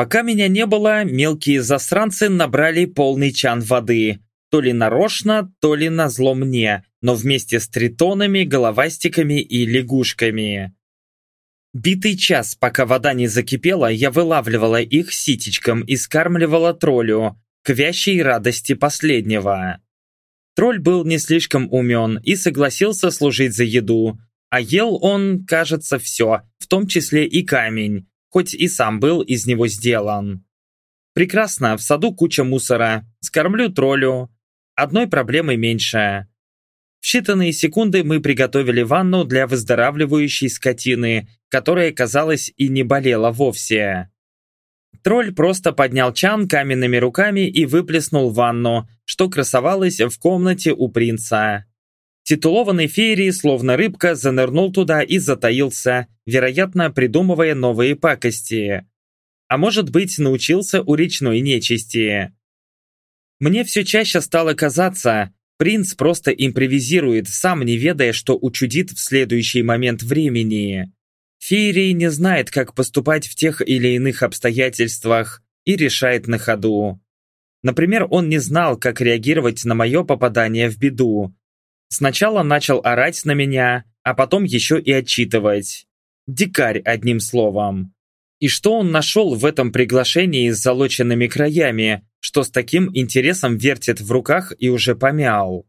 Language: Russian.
Пока меня не было, мелкие засранцы набрали полный чан воды. То ли нарочно, то ли назло мне, но вместе с тритонами, головастиками и лягушками. Битый час, пока вода не закипела, я вылавливала их ситечком и скармливала троллю, к вящей радости последнего. Тролль был не слишком умен и согласился служить за еду, а ел он, кажется, все, в том числе и камень, хоть и сам был из него сделан. Прекрасно, в саду куча мусора, скормлю троллю. Одной проблемой меньше. В считанные секунды мы приготовили ванну для выздоравливающей скотины, которая, казалось, и не болела вовсе. Тролль просто поднял чан каменными руками и выплеснул ванну, что красовалось в комнате у принца. Титулованный феерии, словно рыбка, занырнул туда и затаился, вероятно, придумывая новые пакости. А может быть, научился у речной нечисти. Мне все чаще стало казаться, Принц просто импровизирует, сам не ведая, что учудит в следующий момент времени. Феерий не знает, как поступать в тех или иных обстоятельствах и решает на ходу. Например, он не знал, как реагировать на мое попадание в беду. Сначала начал орать на меня, а потом еще и отчитывать. Дикарь, одним словом. И что он нашел в этом приглашении с залоченными краями, что с таким интересом вертит в руках и уже помял?